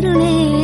tenle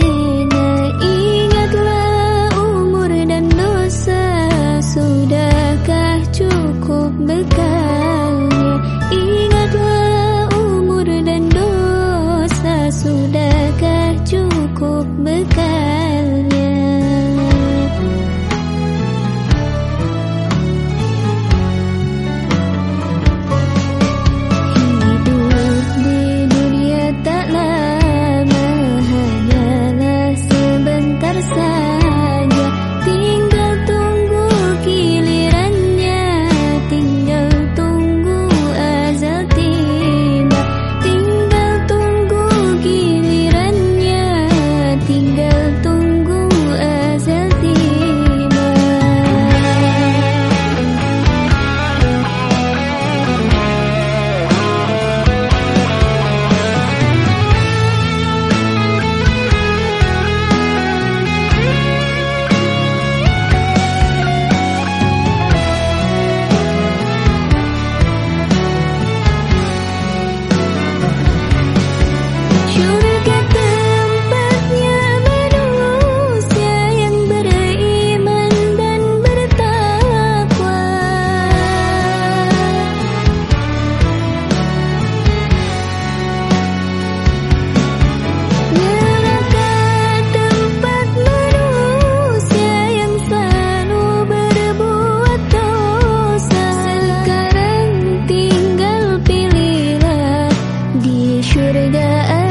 Harga